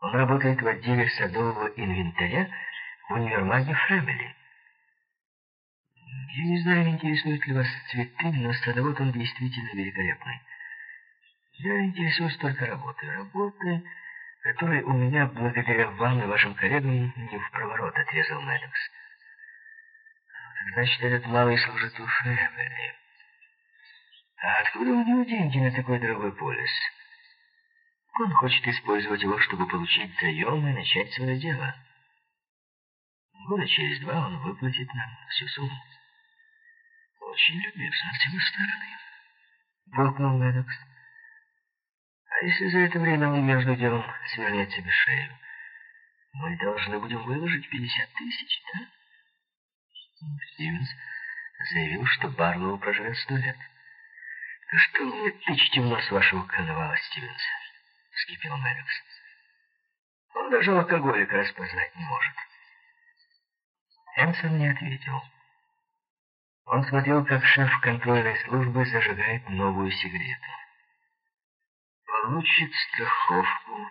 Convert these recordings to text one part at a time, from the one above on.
Он работает в отделе садового инвентаря в универмаге Фрэмили. Я не знаю, интересуют ли вас цветы, но садовод он действительно великолепный. Я интересуюсь только работой. Работой, которой у меня, благодаря вам и вашим коллегам, не в проворот отрезал Мэддокс. Значит, этот малый служит у Фрэмили. А откуда у него деньги на такой дорогой полис? Он хочет использовать его, чтобы получить заем и начать свое дело. Года через два он выплатит нам всю сумму. Очень любезно с его стороны. Буркнул Мэддокс. А если за это время он между делом свернет себе шею? Мы должны будем выложить 50 тысяч, да? Стивенс заявил, что Барлоу проживет сто лет. Что вы тычете в нос вашего коновала, Стивенса? Вскипел Мэддокс. Он даже алкоголика распознать не может. Энсон не ответил. Он смотрел, как шеф контрольной службы зажигает новую сигарету. Получит страховку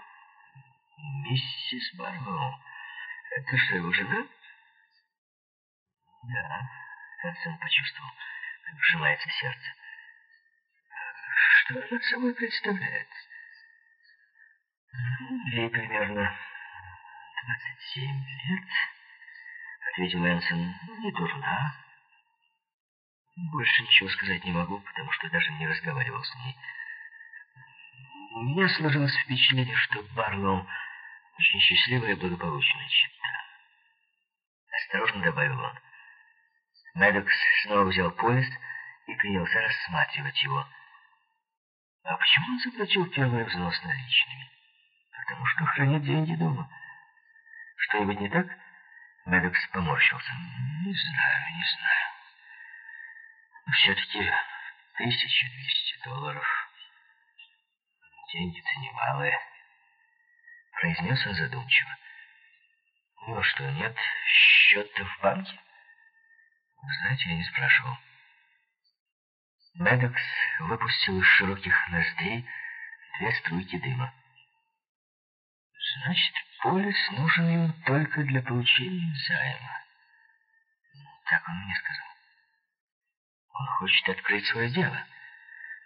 миссис Барлоу. Это что, его жена? Да, Энсон почувствовал, как сжимается сердце. Что она собой представляет? Ей примерно 27 лет, ответил Энсон. Не дурна. Больше ничего сказать не могу, потому что даже не разговаривал с ней. У меня сложилось впечатление, что Барлоу очень счастливая и благополучная чита. Осторожно добавил он. Мэддокс снова взял поезд и принялся рассматривать его. А почему он заплатил первый взнос наличными? Потому что хранит деньги дома. Что-нибудь не так? Мэддокс поморщился. Не знаю, не знаю. Все-таки 1200 долларов. Деньги-то немалые. Произнес он задумчиво. Ну что, нет счета в банке? Знаете, я не спрашивал. Мэддокс выпустил из широких ноздрей две струйки дыма. Значит, полис нужен им только для получения займа. Так он мне сказал. Он хочет открыть свое дело.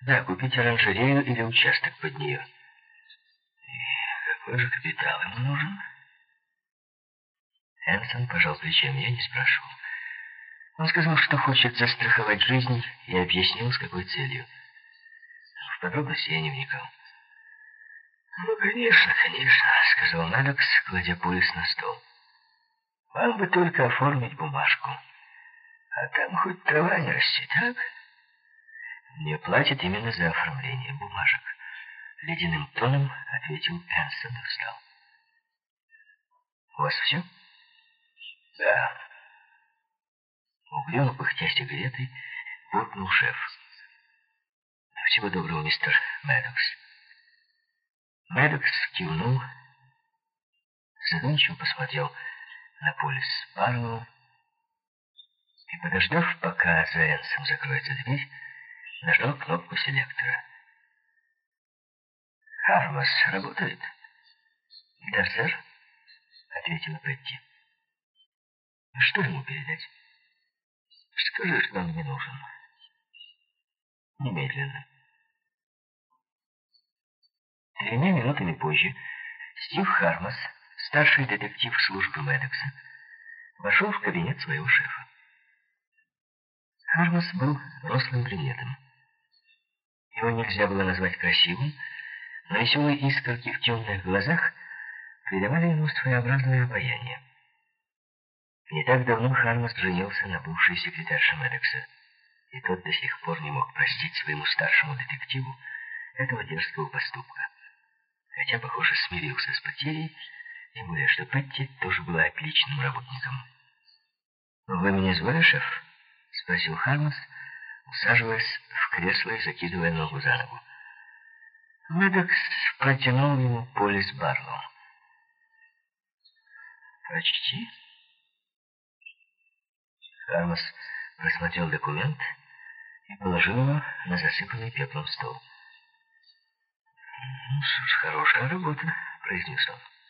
Да, купить оранжерею или участок под нее. И какой же капитал ему нужен? Энсон пожал плечами, я не спрашивал. Он сказал, что хочет застраховать жизнь, и объяснил, с какой целью. В подробности я не вникал. «Ну, конечно, конечно», — сказал Мэддокс, кладя пояс на стол. «Вам бы только оформить бумажку. А там хоть трава не растет, так?» «Мне платят именно за оформление бумажек», — ледяным тоном ответил Энсон и встал. «У вас все?» «Да». Угрюмо пыхтя сигаретой, буркнул шеф. «Всего доброго, мистер Мэддокс». Мэддокс кивнул, задумчиво посмотрел на полис Барлоу и, подождав, пока за Энсом закроется дверь, нажал кнопку селектора. «Хармас работает?» «Да, сэр», — ответила Петти. «Что ему передать?» «Скажи, что он мне нужен. Немедленно». Тремя минутами позже Стив Хармас, старший детектив службы Мэддокса, вошел в кабинет своего шефа. Хармас был рослым брюнетом. Его нельзя было назвать красивым, но веселые искорки в темных глазах придавали ему своеобразное обаяние. Не так давно Хармас женился на бывшей секретарше Мэддокса, и тот до сих пор не мог простить своему старшему детективу этого дерзкого поступка хотя, похоже, смирился с потерей, тем более, что Петти тоже была отличным работником. «Вы меня звали, шеф?» — спросил Хармас, усаживаясь в кресло и закидывая ногу за ногу. Мэддокс протянул ему полис Барлоу. «Прочти». Хармас просмотрел документ и положил его на засыпанный пеплом стол. «Ну что ж, хорошая работа», — произнес он.